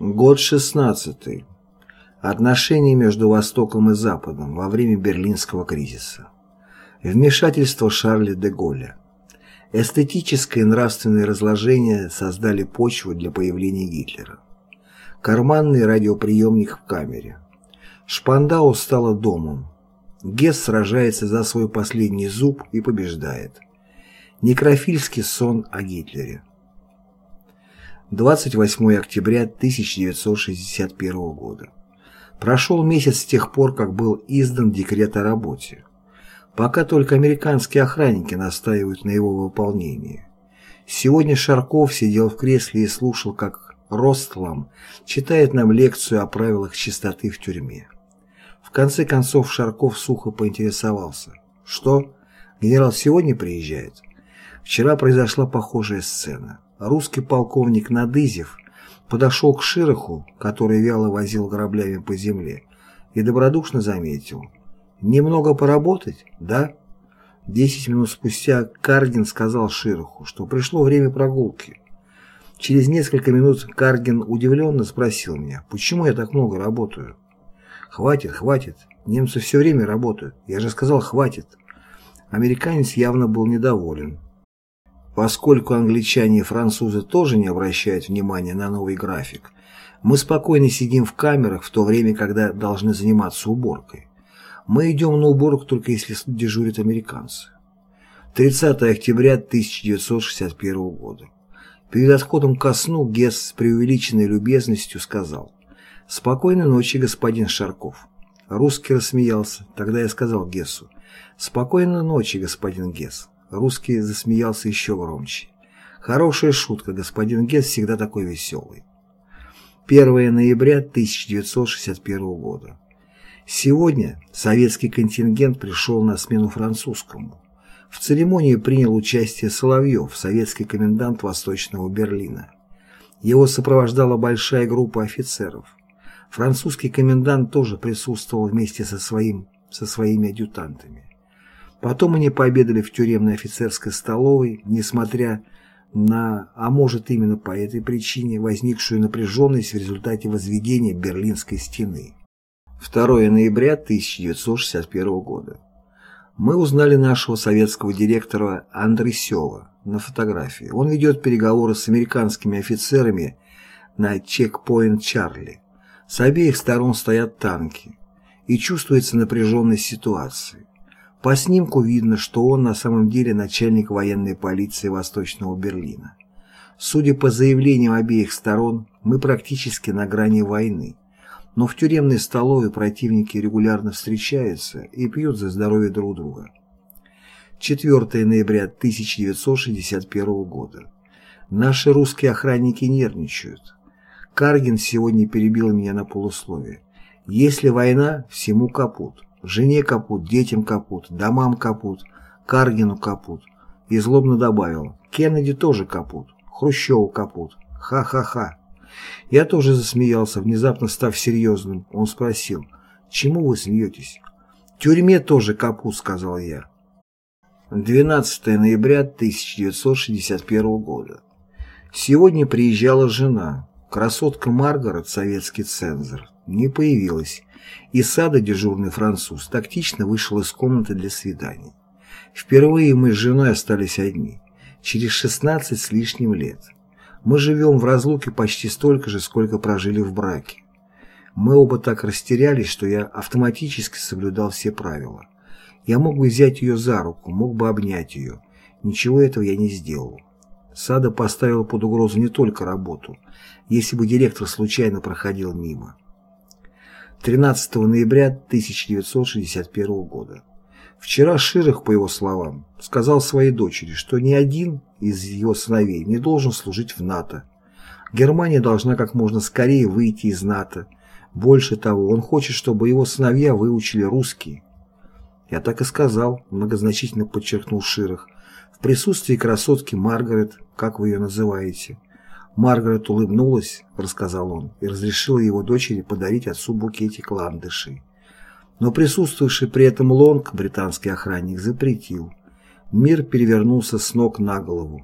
Год 16. Отношения между Востоком и Западом во время Берлинского кризиса. Вмешательство Шарля де Голля. Эстетическое и нравственное разложение создали почву для появления Гитлера. Карманный радиоприемник в камере. Шпандау стала домом. Гесс сражается за свой последний зуб и побеждает. Некрофильский сон о Гитлере. 28 октября 1961 года. Прошел месяц с тех пор, как был издан декрет о работе. Пока только американские охранники настаивают на его выполнении. Сегодня Шарков сидел в кресле и слушал, как Ростлам читает нам лекцию о правилах чистоты в тюрьме. В конце концов Шарков сухо поинтересовался. «Что? Генерал сегодня приезжает?» Вчера произошла похожая сцена. Русский полковник Надызев подошел к Широху, который вяло возил граблями по земле, и добродушно заметил. «Немного поработать, да?» Десять минут спустя Каргин сказал Широху, что пришло время прогулки. Через несколько минут Каргин удивленно спросил меня, почему я так много работаю. «Хватит, хватит. Немцы все время работают. Я же сказал, хватит». Американец явно был недоволен. Поскольку англичане и французы тоже не обращают внимания на новый график, мы спокойно сидим в камерах в то время, когда должны заниматься уборкой. Мы идем на уборку только если дежурят американцы. 30 октября 1961 года. Перед отходом ко сну Гесс с преувеличенной любезностью сказал «Спокойной ночи, господин Шарков». Русский рассмеялся. Тогда я сказал Гессу «Спокойной ночи, господин Гесс». Русский засмеялся еще громче. Хорошая шутка, господин Гесс всегда такой веселый. 1 ноября 1961 года. Сегодня советский контингент пришел на смену французскому. В церемонии принял участие Соловьев, советский комендант Восточного Берлина. Его сопровождала большая группа офицеров. Французский комендант тоже присутствовал вместе со, своим, со своими адъютантами. Потом они пообедали в тюремной офицерской столовой, несмотря на, а может именно по этой причине, возникшую напряженность в результате возведения Берлинской стены. 2 ноября 1961 года. Мы узнали нашего советского директора Андресева на фотографии. Он ведет переговоры с американскими офицерами на чекпоинт Чарли. С обеих сторон стоят танки. И чувствуется напряженность ситуации. По снимку видно, что он на самом деле начальник военной полиции Восточного Берлина. Судя по заявлениям обеих сторон, мы практически на грани войны. Но в тюремной столовой противники регулярно встречаются и пьют за здоровье друг друга. 4 ноября 1961 года. Наши русские охранники нервничают. Каргин сегодня перебил меня на полусловие. Если война, всему капут. Жене капут, детям капут, домам капут, Каргину капут. И злобно добавил, Кеннеди тоже капут, Хрущеву капут. Ха-ха-ха. Я тоже засмеялся, внезапно став серьезным. Он спросил, чему вы смеетесь? Тюрьме тоже капут, сказал я. 12 ноября 1961 года. Сегодня приезжала жена, красотка Маргарет, советский цензор. Не появилась и сада дежурный француз тактично вышел из комнаты для свиданий. Впервые мы с женой остались одни, через 16 с лишним лет. Мы живем в разлуке почти столько же, сколько прожили в браке. Мы оба так растерялись, что я автоматически соблюдал все правила. Я мог бы взять ее за руку, мог бы обнять ее. Ничего этого я не сделал. Сада поставила под угрозу не только работу, если бы директор случайно проходил мимо. 13 ноября 1961 года. Вчера Ширах, по его словам, сказал своей дочери, что ни один из его сыновей не должен служить в НАТО. Германия должна как можно скорее выйти из НАТО. Больше того, он хочет, чтобы его сыновья выучили русский. Я так и сказал, многозначительно подчеркнул Ширах, в присутствии красотки Маргарет, как вы ее называете. Маргарет улыбнулась, рассказал он, и разрешила его дочери подарить отцу букетик ландышей. Но присутствовавший при этом Лонг, британский охранник, запретил. Мир перевернулся с ног на голову.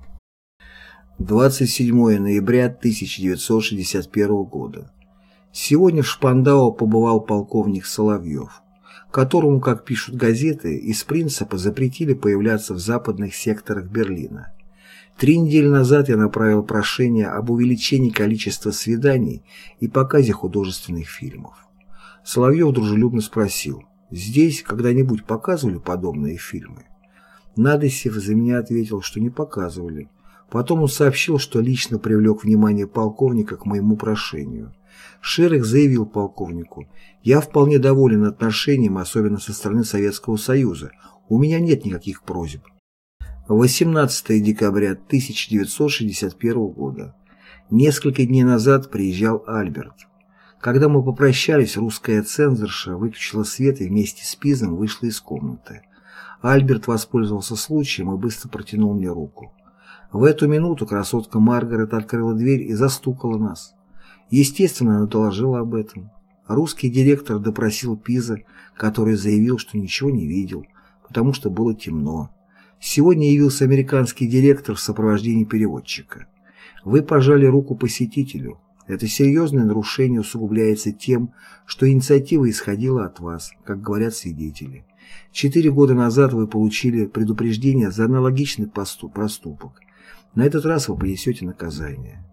27 ноября 1961 года. Сегодня в Шпандау побывал полковник Соловьев, которому, как пишут газеты, из принципа запретили появляться в западных секторах Берлина. Три недели назад я направил прошение об увеличении количества свиданий и показе художественных фильмов. Соловьев дружелюбно спросил, здесь когда-нибудь показывали подобные фильмы? Надысев за меня ответил, что не показывали. Потом он сообщил, что лично привлек внимание полковника к моему прошению. Шерих заявил полковнику, «Я вполне доволен отношением, особенно со стороны Советского Союза. У меня нет никаких просьб». 18 декабря 1961 года. Несколько дней назад приезжал Альберт. Когда мы попрощались, русская цензорша выключила свет и вместе с Пизом вышла из комнаты. Альберт воспользовался случаем и быстро протянул мне руку. В эту минуту красотка Маргарет открыла дверь и застукала нас. Естественно, она доложила об этом. Русский директор допросил Пиза, который заявил, что ничего не видел, потому что было темно. Сегодня явился американский директор в сопровождении переводчика. Вы пожали руку посетителю. Это серьезное нарушение усугубляется тем, что инициатива исходила от вас, как говорят свидетели. Четыре года назад вы получили предупреждение за аналогичный проступок. На этот раз вы понесете наказание.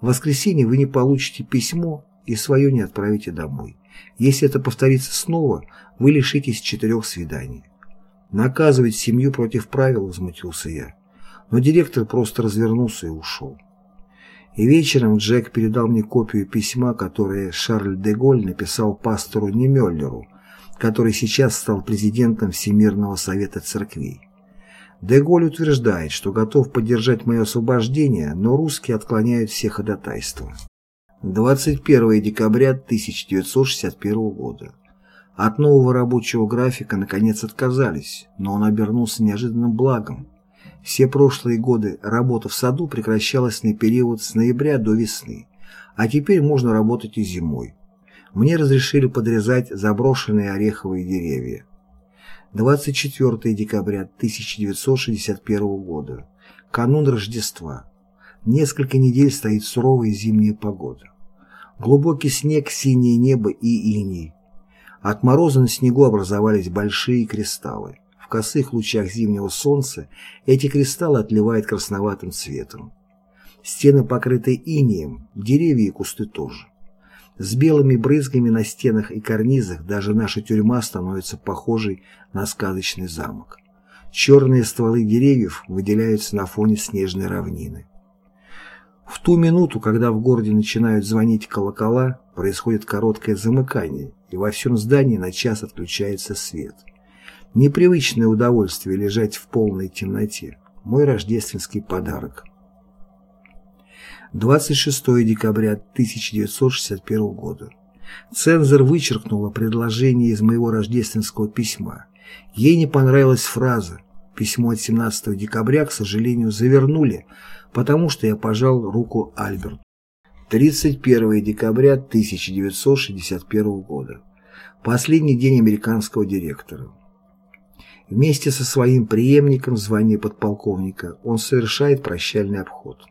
В воскресенье вы не получите письмо и свое не отправите домой. Если это повторится снова, вы лишитесь четырех свиданий. Наказывать семью против правил, возмутился я. Но директор просто развернулся и ушел. И вечером Джек передал мне копию письма, которое Шарль де Голь написал пастору Немеллеру, который сейчас стал президентом Всемирного совета церквей. Де Голь утверждает, что готов поддержать мое освобождение, но русские отклоняют все ходатайства. 21 декабря 1961 года. От нового рабочего графика наконец отказались, но он обернулся неожиданным благом. Все прошлые годы работа в саду прекращалась на период с ноября до весны, а теперь можно работать и зимой. Мне разрешили подрезать заброшенные ореховые деревья. 24 декабря 1961 года. Канун Рождества. Несколько недель стоит суровая зимняя погода. Глубокий снег, синее небо и иней. От мороза на снегу образовались большие кристаллы косых лучах зимнего солнца эти кристаллы отливают красноватым цветом. Стены покрыты инеем, деревья и кусты тоже. С белыми брызгами на стенах и карнизах даже наша тюрьма становится похожей на сказочный замок. Черные стволы деревьев выделяются на фоне снежной равнины. В ту минуту, когда в городе начинают звонить колокола, происходит короткое замыкание, и во всем здании на час отключается свет – Непривычное удовольствие лежать в полной темноте. Мой рождественский подарок. 26 декабря 1961 года. Цензор вычеркнула предложение из моего рождественского письма. Ей не понравилась фраза. Письмо от 17 декабря, к сожалению, завернули, потому что я пожал руку Альберту. 31 декабря 1961 года. Последний день американского директора. Вместе со своим преемником в звании подполковника он совершает прощальный обход.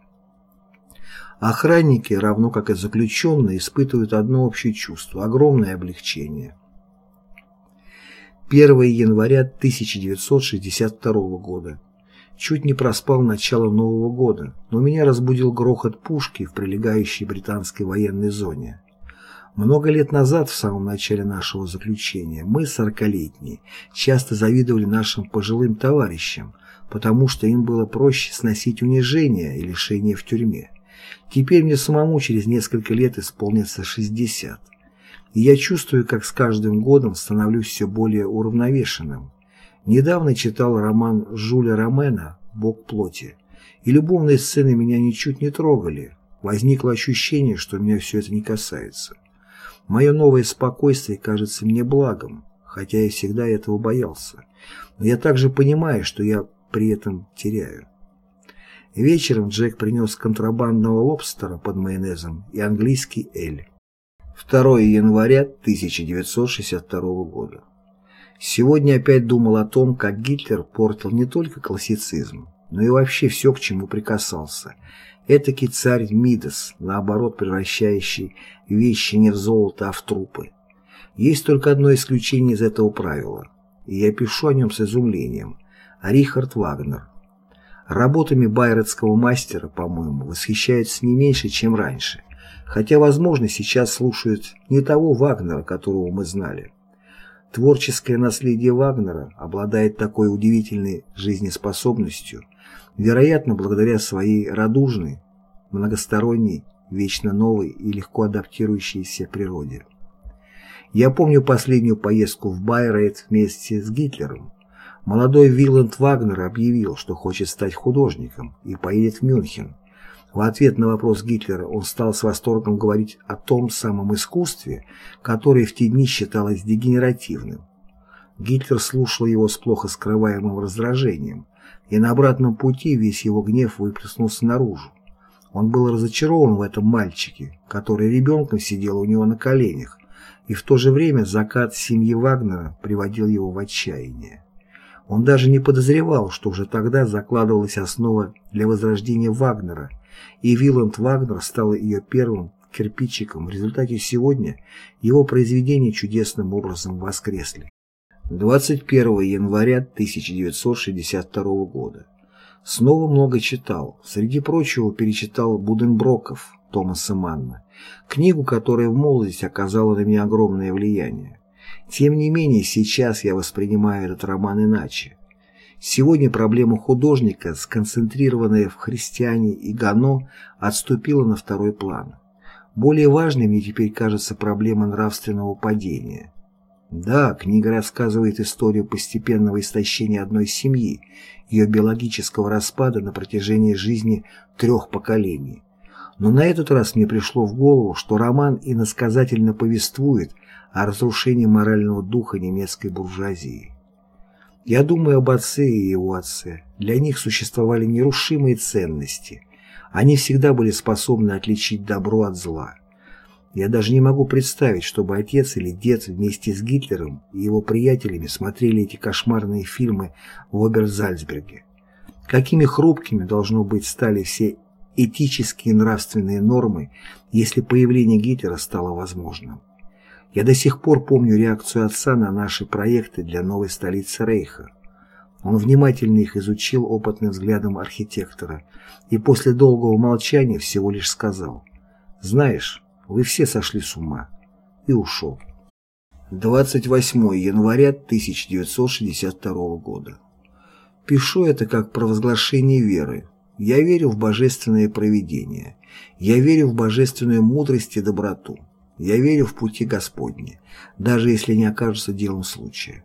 Охранники, равно как и заключенные, испытывают одно общее чувство – огромное облегчение. 1 января 1962 года. Чуть не проспал начало Нового года, но меня разбудил грохот пушки в прилегающей британской военной зоне. Много лет назад, в самом начале нашего заключения, мы, сорокалетние, часто завидовали нашим пожилым товарищам, потому что им было проще сносить унижение и лишение в тюрьме. Теперь мне самому через несколько лет исполнится 60. И я чувствую, как с каждым годом становлюсь все более уравновешенным. Недавно читал роман Жюля Ромена «Бог плоти», и любовные сцены меня ничуть не трогали. Возникло ощущение, что меня все это не касается. Мое новое спокойствие кажется мне благом, хотя я всегда этого боялся. Но я также понимаю, что я при этом теряю. Вечером Джек принес контрабандного лобстера под майонезом и английский эль. 2 января 1962 года. Сегодня опять думал о том, как Гитлер портил не только классицизм, но и вообще все, к чему прикасался. Этакий царь Мидас, наоборот превращающий вещи не в золото, а в трупы. Есть только одно исключение из этого правила, и я пишу о нем с изумлением. Рихард Вагнер. Работами байротского мастера, по-моему, восхищаются не меньше, чем раньше, хотя, возможно, сейчас слушают не того Вагнера, которого мы знали. Творческое наследие Вагнера обладает такой удивительной жизнеспособностью, вероятно, благодаря своей радужной, многосторонней, вечно новой и легко адаптирующейся природе. Я помню последнюю поездку в Байрейт вместе с Гитлером. Молодой Виланд Вагнер объявил, что хочет стать художником и поедет в Мюнхен. В ответ на вопрос Гитлера он стал с восторгом говорить о том самом искусстве, которое в те дни считалось дегенеративным. Гитлер слушал его с плохо скрываемым раздражением, и на обратном пути весь его гнев выплеснулся наружу. Он был разочарован в этом мальчике, который ребенком сидел у него на коленях, и в то же время закат семьи Вагнера приводил его в отчаяние. Он даже не подозревал, что уже тогда закладывалась основа для возрождения Вагнера, и Виланд Вагнер стал ее первым кирпичиком. В результате сегодня его произведения чудесным образом воскресли. 21 января 1962 года. Снова много читал. Среди прочего перечитал Буденброков Томаса Манна, книгу, которая в молодости оказала на меня огромное влияние. Тем не менее, сейчас я воспринимаю этот роман иначе. Сегодня проблема художника, сконцентрированная в христиане и Гано, отступила на второй план. Более важной мне теперь кажется проблема нравственного падения. Да, книга рассказывает историю постепенного истощения одной семьи, ее биологического распада на протяжении жизни трех поколений. Но на этот раз мне пришло в голову, что роман иносказательно повествует о разрушении морального духа немецкой буржуазии. Я думаю об отце и его отце. Для них существовали нерушимые ценности. Они всегда были способны отличить добро от зла. Я даже не могу представить, чтобы отец или дед вместе с Гитлером и его приятелями смотрели эти кошмарные фильмы в Оберзальцберге. Какими хрупкими, должно быть, стали все этические и нравственные нормы, если появление Гитлера стало возможным. Я до сих пор помню реакцию отца на наши проекты для новой столицы Рейха. Он внимательно их изучил опытным взглядом архитектора и после долгого молчания всего лишь сказал «Знаешь, вы все сошли с ума» и ушел. 28 января 1962 года. Пишу это как провозглашение веры. Я верю в божественное провидение. Я верю в божественную мудрость и доброту. Я верю в пути Господни, даже если не окажется делом случая.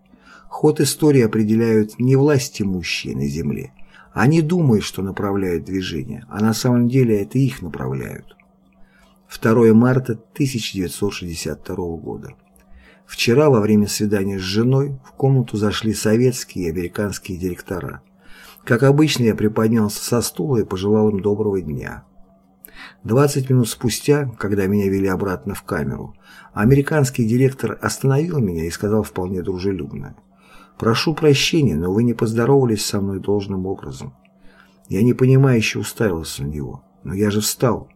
Ход истории определяют не власть имущие на земле. Они думают, что направляют движение, а на самом деле это их направляют. 2 марта 1962 года. Вчера во время свидания с женой в комнату зашли советские и американские директора. Как обычно, я приподнялся со стула и пожелал им доброго дня. 20 минут спустя, когда меня вели обратно в камеру, американский директор остановил меня и сказал вполне дружелюбно. «Прошу прощения, но вы не поздоровались со мной должным образом». Я непонимающе уставился на него. «Но я же встал».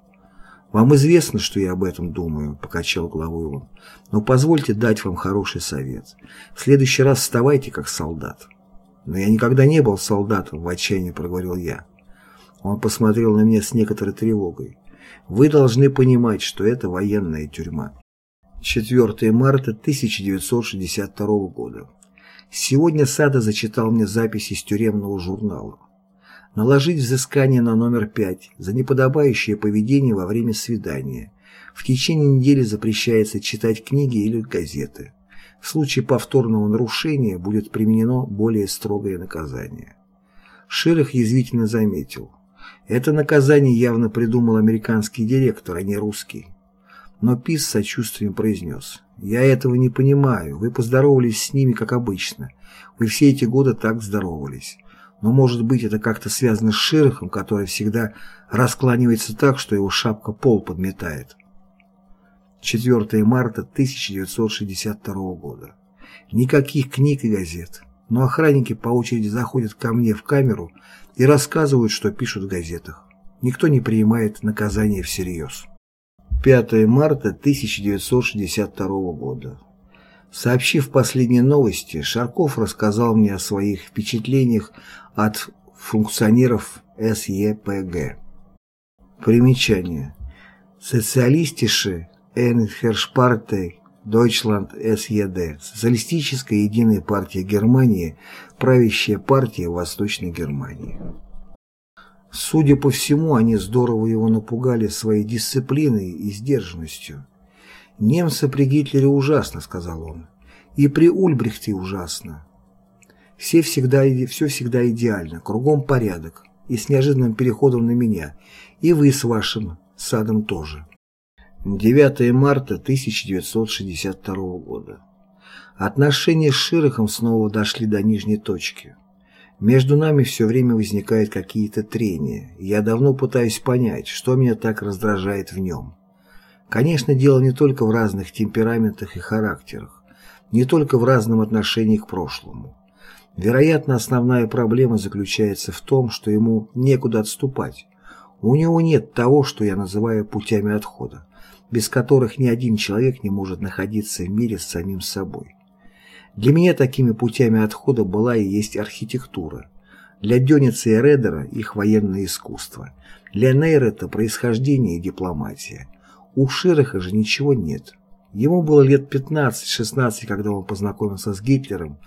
«Вам известно, что я об этом думаю», — покачал головой он. «Но позвольте дать вам хороший совет. В следующий раз вставайте как солдат». «Но я никогда не был солдатом», — в отчаянии проговорил я. Он посмотрел на меня с некоторой тревогой. Вы должны понимать, что это военная тюрьма. 4 марта 1962 года. Сегодня Сада зачитал мне запись из тюремного журнала. Наложить взыскание на номер 5 за неподобающее поведение во время свидания. В течение недели запрещается читать книги или газеты. В случае повторного нарушения будет применено более строгое наказание. Ширах язвительно заметил – это наказание явно придумал американский директор, а не русский. Но Пис с сочувствием произнес. «Я этого не понимаю. Вы поздоровались с ними, как обычно. Вы все эти годы так здоровались. Но, может быть, это как-то связано с Широхом, который всегда раскланивается так, что его шапка пол подметает». 4 марта 1962 года. Никаких книг и газет но охранники по очереди заходят ко мне в камеру и рассказывают, что пишут в газетах. Никто не принимает наказание всерьез. 5 марта 1962 года. Сообщив последние новости, Шарков рассказал мне о своих впечатлениях от функционеров СЕПГ. Примечание. Социалистische Einheitspartei Deutschland СЕД. Социалистическая единая партия Германии, правящая партия Восточной Германии. Судя по всему, они здорово его напугали своей дисциплиной и сдержанностью. «Немцы при Гитлере ужасно», — сказал он. «И при Ульбрихте ужасно. Все всегда, все всегда идеально, кругом порядок, и с неожиданным переходом на меня, и вы с вашим садом тоже». 9 марта 1962 года. Отношения с Широхом снова дошли до нижней точки. Между нами все время возникают какие-то трения. Я давно пытаюсь понять, что меня так раздражает в нем. Конечно, дело не только в разных темпераментах и характерах, не только в разном отношении к прошлому. Вероятно, основная проблема заключается в том, что ему некуда отступать. У него нет того, что я называю путями отхода, без которых ни один человек не может находиться в мире с самим собой. Для меня такими путями отхода была и есть архитектура. Для Дёница и Редера их военное искусство. Для Нейрета происхождение и дипломатия. У Широха же ничего нет. Ему было лет 15-16, когда он познакомился с Гитлером,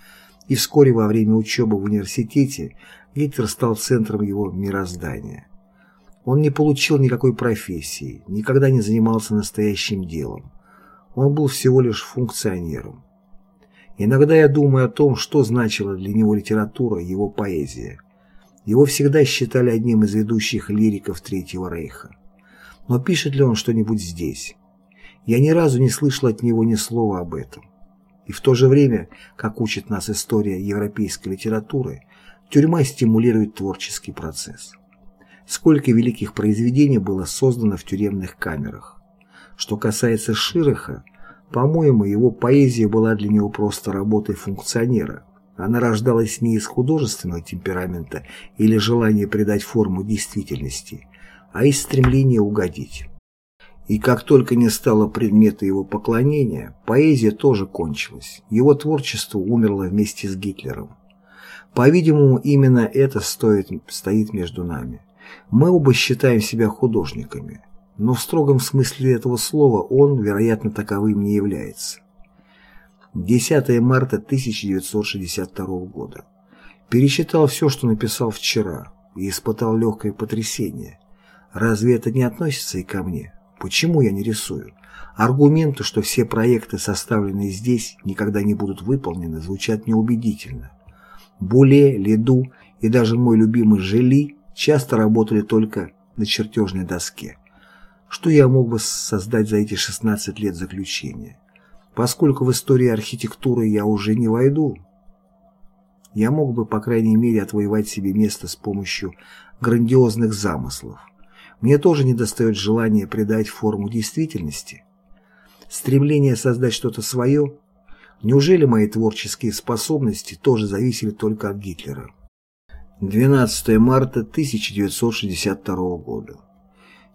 и вскоре во время учебы в университете Гитлер стал центром его мироздания. Он не получил никакой профессии, никогда не занимался настоящим делом. Он был всего лишь функционером. Иногда я думаю о том, что значила для него литература, его поэзия. Его всегда считали одним из ведущих лириков Третьего Рейха. Но пишет ли он что-нибудь здесь? Я ни разу не слышал от него ни слова об этом. И в то же время, как учит нас история европейской литературы, тюрьма стимулирует творческий процесс. Сколько великих произведений было создано в тюремных камерах. Что касается Широха, по-моему, его поэзия была для него просто работой функционера. Она рождалась не из художественного темперамента или желания придать форму действительности, а из стремления угодить. И как только не стало предмета его поклонения, поэзия тоже кончилась. Его творчество умерло вместе с Гитлером. По-видимому, именно это стоит, стоит между нами. Мы оба считаем себя художниками но в строгом смысле этого слова он, вероятно, таковым не является. 10 марта 1962 года. Перечитал все, что написал вчера, и испытал легкое потрясение. Разве это не относится и ко мне? Почему я не рисую? Аргументы, что все проекты, составленные здесь, никогда не будут выполнены, звучат неубедительно. Буле, Леду и даже мой любимый Жели часто работали только на чертежной доске. Что я мог бы создать за эти 16 лет заключения? Поскольку в истории архитектуры я уже не войду, я мог бы, по крайней мере, отвоевать себе место с помощью грандиозных замыслов. Мне тоже недостает желания придать форму действительности. Стремление создать что-то свое. Неужели мои творческие способности тоже зависели только от Гитлера? 12 марта 1962 года.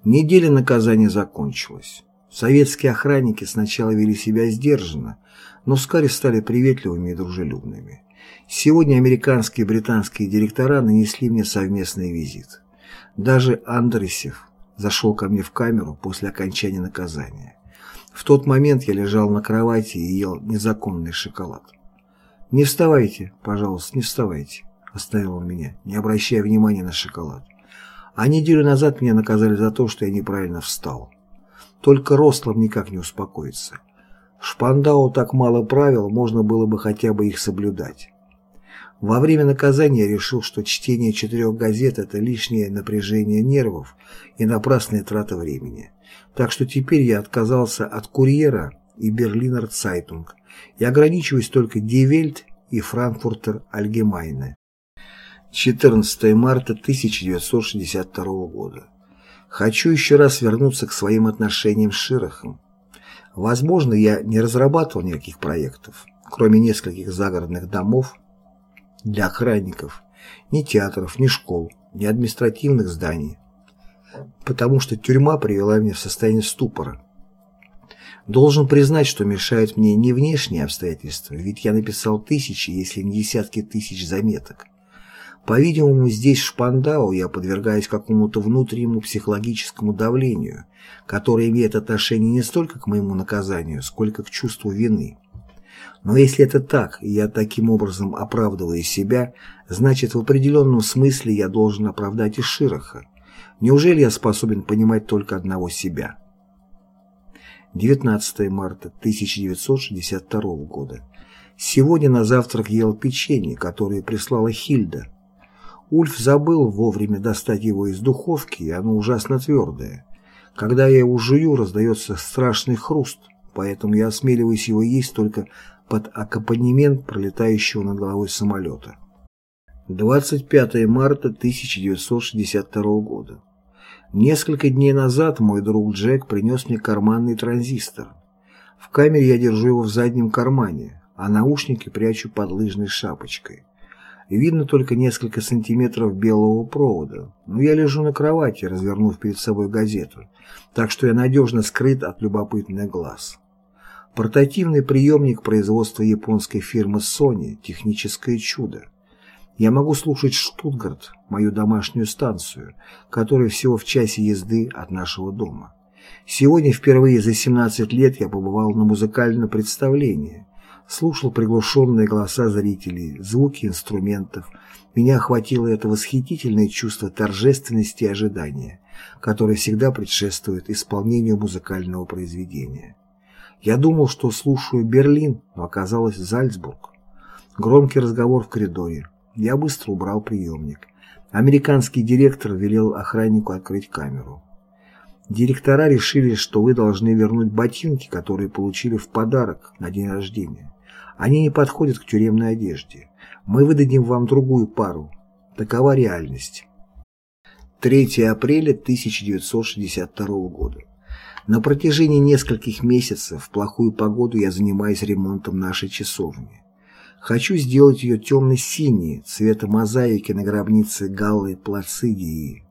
Неделя наказания закончилась. Советские охранники сначала вели себя сдержанно, но вскоре стали приветливыми и дружелюбными. Сегодня американские и британские директора нанесли мне совместный визит. Даже Андресев зашел ко мне в камеру после окончания наказания. В тот момент я лежал на кровати и ел незаконный шоколад. «Не вставайте, пожалуйста, не вставайте», — оставил он меня, не обращая внимания на шоколад. А неделю назад меня наказали за то, что я неправильно встал. Только Рослов никак не успокоится. В Шпандау так мало правил, можно было бы хотя бы их соблюдать. Во время наказания решил, что чтение четырех газет – это лишнее напряжение нервов и напрасная трата времени. Так что теперь я отказался от «Курьера» и «Берлинер Цайтунг» и ограничиваюсь только «Die Welt» и «Франкфуртер Allgemeine». 14 марта 1962 года. Хочу еще раз вернуться к своим отношениям с Широхом. Возможно, я не разрабатывал никаких проектов, кроме нескольких загородных домов для охранников, ни театров, ни школ, ни административных зданий. потому что тюрьма привела меня в состояние ступора. Должен признать, что мешают мне не внешние обстоятельства, ведь я написал тысячи, если не десятки тысяч заметок. По-видимому, здесь, в Шпандау, я подвергаюсь какому-то внутреннему психологическому давлению, которое имеет отношение не столько к моему наказанию, сколько к чувству вины. Но если это так, и я таким образом оправдываю себя, значит, в определенном смысле я должен оправдать и Широха. Неужели я способен понимать только одного себя? 19 марта 1962 года. Сегодня на завтрак ел печенье, которое прислала Хильда. Ульф забыл вовремя достать его из духовки, и оно ужасно твердое. Когда я его жую, раздается страшный хруст, поэтому я осмеливаюсь его есть только под аккомпанемент пролетающего над головой самолета. 25 марта 1962 года. Несколько дней назад мой друг Джек принес мне карманный транзистор. В камере я держу его в заднем кармане, а наушники прячу под лыжной шапочкой. Видно только несколько сантиметров белого провода, но я лежу на кровати, развернув перед собой газету, так что я надежно скрыт от любопытных глаз. Портативный приемник производства японской фирмы Sony – техническое чудо. Я могу слушать Штутгарт, мою домашнюю станцию, которая всего в часе езды от нашего дома. Сегодня впервые за 17 лет я побывал на музыкальном представлении, слушал приглушенные голоса зрителей, звуки инструментов. Меня охватило это восхитительное чувство торжественности и ожидания, которое всегда предшествует исполнению музыкального произведения. Я думал, что слушаю Берлин, но оказалось Зальцбург. Громкий разговор в коридоре. Я быстро убрал приемник. Американский директор велел охраннику открыть камеру. Директора решили, что вы должны вернуть ботинки, которые получили в подарок на день рождения. Они не подходят к тюремной одежде. Мы выдадим вам другую пару. Такова реальность. 3 апреля 1962 года. На протяжении нескольких месяцев в плохую погоду я занимаюсь ремонтом нашей часовни. Хочу сделать ее темно-синей, цвета мозаики на гробнице Галлы Плацидии.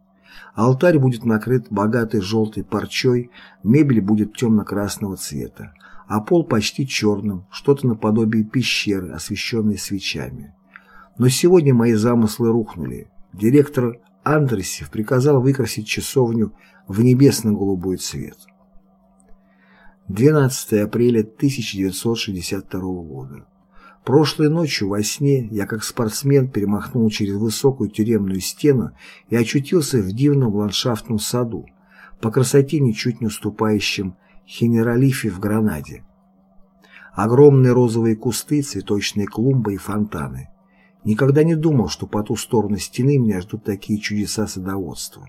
Алтарь будет накрыт богатой желтой парчой, мебель будет темно-красного цвета, а пол почти черным, что-то наподобие пещеры, освещенной свечами. Но сегодня мои замыслы рухнули. Директор Андресев приказал выкрасить часовню в небесно-голубой цвет. 12 апреля 1962 года. Прошлой ночью во сне я как спортсмен перемахнул через высокую тюремную стену и очутился в дивном ландшафтном саду, по красоте ничуть не уступающем Хенералифе в Гранаде. Огромные розовые кусты, цветочные клумбы и фонтаны. Никогда не думал, что по ту сторону стены меня ждут такие чудеса садоводства.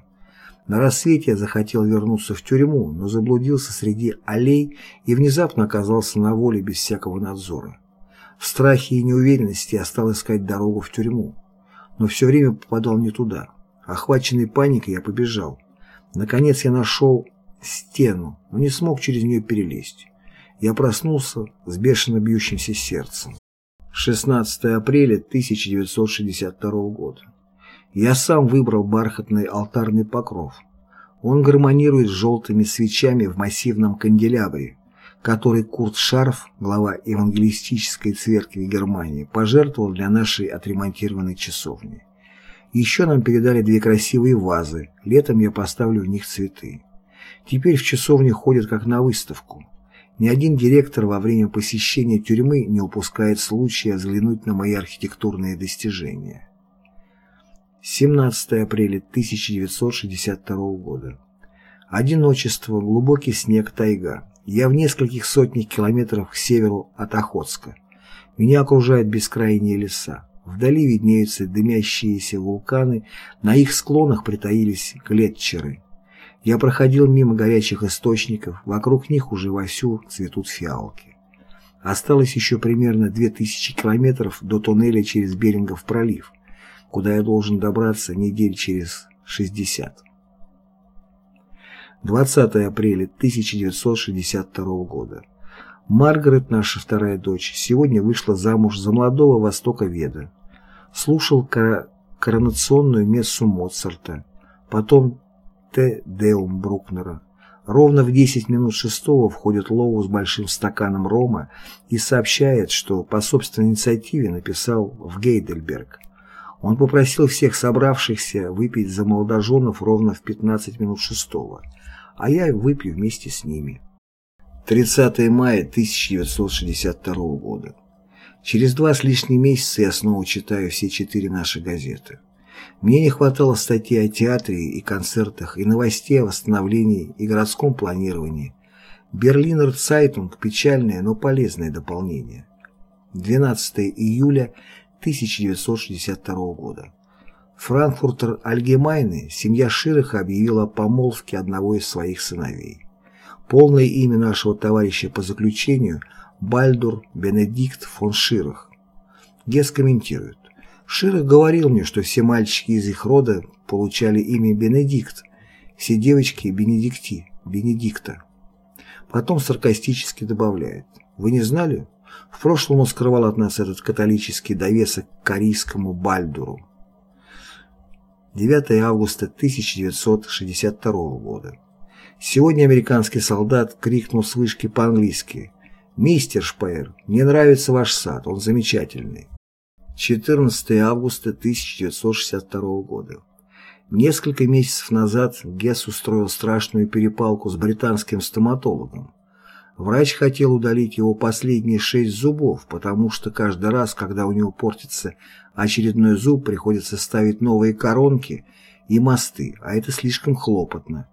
На рассвете я захотел вернуться в тюрьму, но заблудился среди аллей и внезапно оказался на воле без всякого надзора. В страхе и неуверенности я стал искать дорогу в тюрьму, но все время попадал не туда. Охваченный паникой я побежал. Наконец я нашел стену, но не смог через нее перелезть. Я проснулся с бешено бьющимся сердцем. 16 апреля 1962 года. Я сам выбрал бархатный алтарный покров. Он гармонирует с желтыми свечами в массивном канделябре, который Курт Шарф, глава Евангелистической церкви Германии, пожертвовал для нашей отремонтированной часовни. Еще нам передали две красивые вазы, летом я поставлю в них цветы. Теперь в часовне ходят как на выставку. Ни один директор во время посещения тюрьмы не упускает случая взглянуть на мои архитектурные достижения. 17 апреля 1962 года. Одиночество, глубокий снег, тайга. Я в нескольких сотнях километров к северу от Охотска. Меня окружают бескрайние леса. Вдали виднеются дымящиеся вулканы, на их склонах притаились глетчеры. Я проходил мимо горячих источников, вокруг них уже вовсю цветут фиалки. Осталось еще примерно 2000 километров до туннеля через Берингов пролив, куда я должен добраться недель через 60. 20 апреля 1962 года. Маргарет, наша вторая дочь, сегодня вышла замуж за молодого востоковеда. Слушал кор коронационную мессу Моцарта, потом Т. Деум Брукнера. Ровно в 10 минут шестого входит Лоу с большим стаканом рома и сообщает, что по собственной инициативе написал в Гейдельберг. Он попросил всех собравшихся выпить за молодоженов ровно в 15 минут шестого, а я выпью вместе с ними. 30 мая 1962 года. Через два с лишним месяца я снова читаю все четыре наши газеты. Мне не хватало статей о театре и концертах, и новостей о восстановлении и городском планировании. Берлинер Цайтунг – печальное, но полезное дополнение. 12 июля 1962 года. Франкфуртер Альгемайны семья Широха объявила о помолвке одного из своих сыновей. Полное имя нашего товарища по заключению – Бальдур Бенедикт фон Ширах. Гесс комментирует. Ширах говорил мне, что все мальчики из их рода получали имя Бенедикт, все девочки – Бенедикти, Бенедикта. Потом саркастически добавляет. Вы не знали? В прошлом он скрывал от нас этот католический довесок к корейскому Бальдуру. 9 августа 1962 года. Сегодня американский солдат крикнул с вышки по-английски «Мистер Шпеер, мне нравится ваш сад, он замечательный». 14 августа 1962 года. Несколько месяцев назад Гесс устроил страшную перепалку с британским стоматологом. Врач хотел удалить его последние шесть зубов, потому что каждый раз, когда у него портится очередной зуб, приходится ставить новые коронки и мосты, а это слишком хлопотно.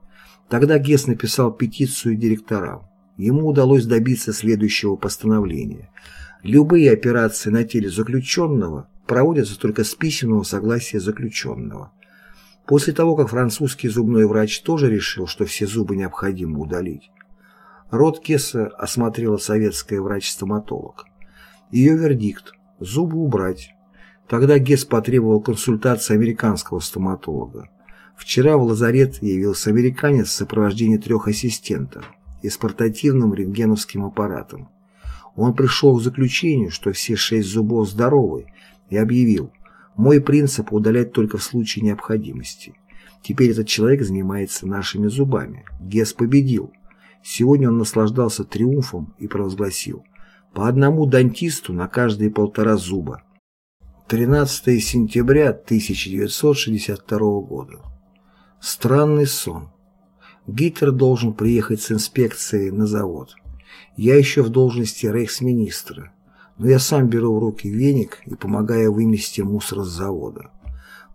Тогда Гесс написал петицию директорам. Ему удалось добиться следующего постановления – Любые операции на теле заключенного проводятся только с письменного согласия заключенного. После того, как французский зубной врач тоже решил, что все зубы необходимо удалить, рот Кесса осмотрела советская врач-стоматолог. Ее вердикт – зубы убрать. Тогда Гесс потребовал консультации американского стоматолога. Вчера в лазарет явился американец в сопровождении трех ассистентов и с портативным рентгеновским аппаратом. Он пришел к заключению, что все шесть зубов здоровы, и объявил, «Мой принцип удалять только в случае необходимости. Теперь этот человек занимается нашими зубами. Гес победил. Сегодня он наслаждался триумфом и провозгласил, по одному дантисту на каждые полтора зуба. 13 сентября 1962 года. Странный сон. Гитлер должен приехать с инспекцией на завод. Я еще в должности рейхсминистра, но я сам беру в руки веник и помогаю вымести мусор с завода.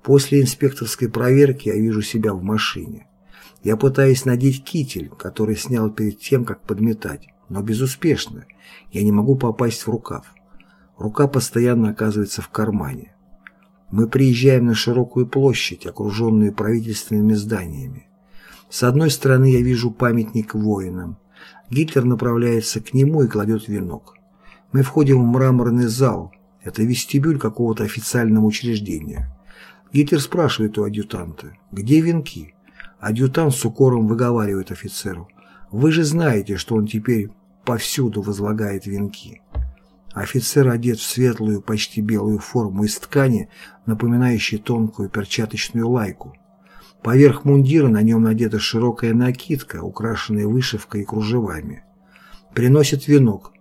После инспекторской проверки я вижу себя в машине. Я пытаюсь надеть китель, который снял перед тем, как подметать, но безуспешно. Я не могу попасть в рукав. Рука постоянно оказывается в кармане. Мы приезжаем на широкую площадь, окруженную правительственными зданиями. С одной стороны я вижу памятник воинам, Гитлер направляется к нему и кладет венок. Мы входим в мраморный зал. Это вестибюль какого-то официального учреждения. Гитлер спрашивает у адъютанта, где венки? Адъютант с укором выговаривает офицеру. Вы же знаете, что он теперь повсюду возлагает венки. Офицер одет в светлую, почти белую форму из ткани, напоминающей тонкую перчаточную лайку. Поверх мундира на нем надета широкая накидка, украшенная вышивкой и кружевами. Приносит венок.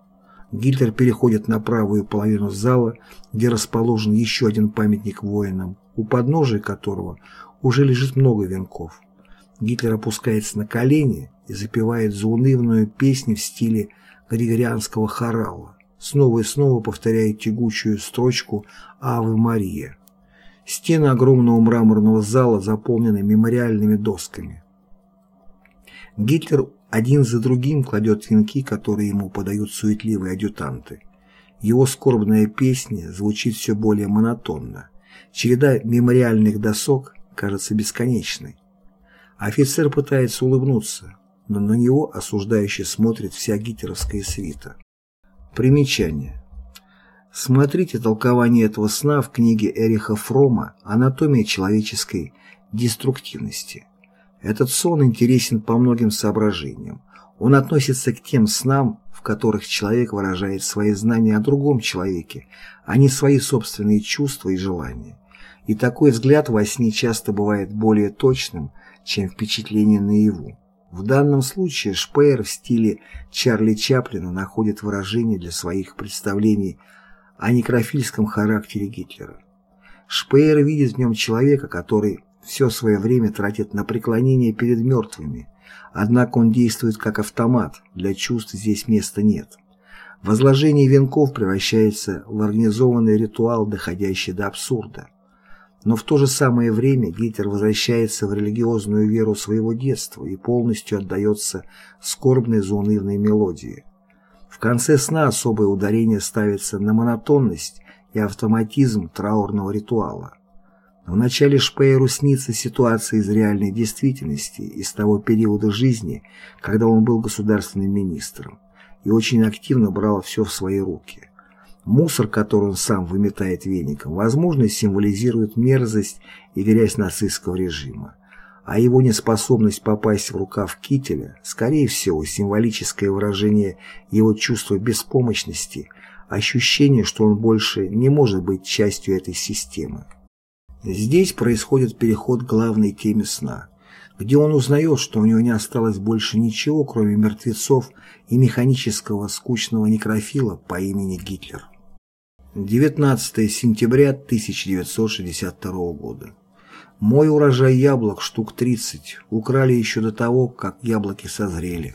Гитлер переходит на правую половину зала, где расположен еще один памятник воинам, у подножия которого уже лежит много венков. Гитлер опускается на колени и запевает заунывную песню в стиле григорианского хорала, снова и снова повторяет тягучую строчку «Авы Мария». Стены огромного мраморного зала заполнены мемориальными досками. Гитлер один за другим кладет венки, которые ему подают суетливые адъютанты. Его скорбная песня звучит все более монотонно. Череда мемориальных досок кажется бесконечной. Офицер пытается улыбнуться, но на него осуждающе смотрит вся гитлеровская свита. Примечание. Смотрите толкование этого сна в книге Эриха Фрома «Анатомия человеческой деструктивности». Этот сон интересен по многим соображениям. Он относится к тем снам, в которых человек выражает свои знания о другом человеке, а не свои собственные чувства и желания. И такой взгляд во сне часто бывает более точным, чем впечатление наяву. В данном случае Шпеер в стиле Чарли Чаплина находит выражение для своих представлений о некрофильском характере Гитлера. Шпеер видит в нем человека, который все свое время тратит на преклонение перед мертвыми, однако он действует как автомат, для чувств здесь места нет. Возложение венков превращается в организованный ритуал, доходящий до абсурда. Но в то же самое время Гитлер возвращается в религиозную веру своего детства и полностью отдается скорбной заунывной мелодии. В конце сна особое ударение ставится на монотонность и автоматизм траурного ритуала. В начале Шпееру снится ситуация из реальной действительности, из того периода жизни, когда он был государственным министром, и очень активно брал все в свои руки. Мусор, который он сам выметает веником, возможно, символизирует мерзость и грязь нацистского режима, а его неспособность попасть в рукав кителя, скорее всего, символическое выражение его чувства беспомощности, ощущение, что он больше не может быть частью этой системы. Здесь происходит переход к главной теме сна, где он узнает, что у него не осталось больше ничего, кроме мертвецов и механического скучного некрофила по имени Гитлер. 19 сентября 1962 года. Мой урожай яблок штук 30 украли еще до того, как яблоки созрели.